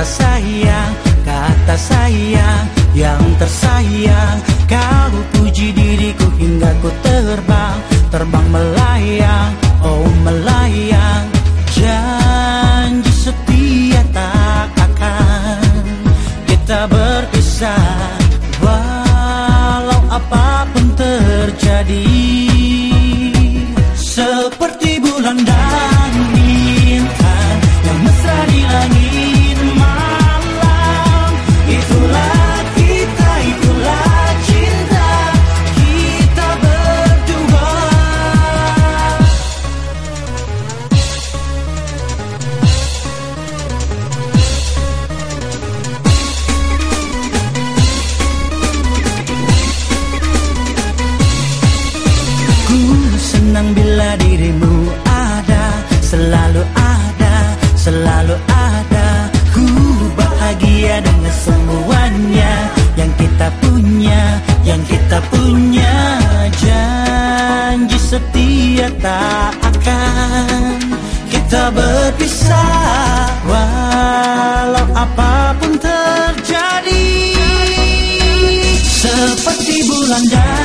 kata sayang, kata sayang yang tersayang. Kau puji diriku hingga ku terbang, terbang melayang, oh melayang Tak punya janji setia tak akan kita berpisah. Walau apa pun terjadi seperti bulan dan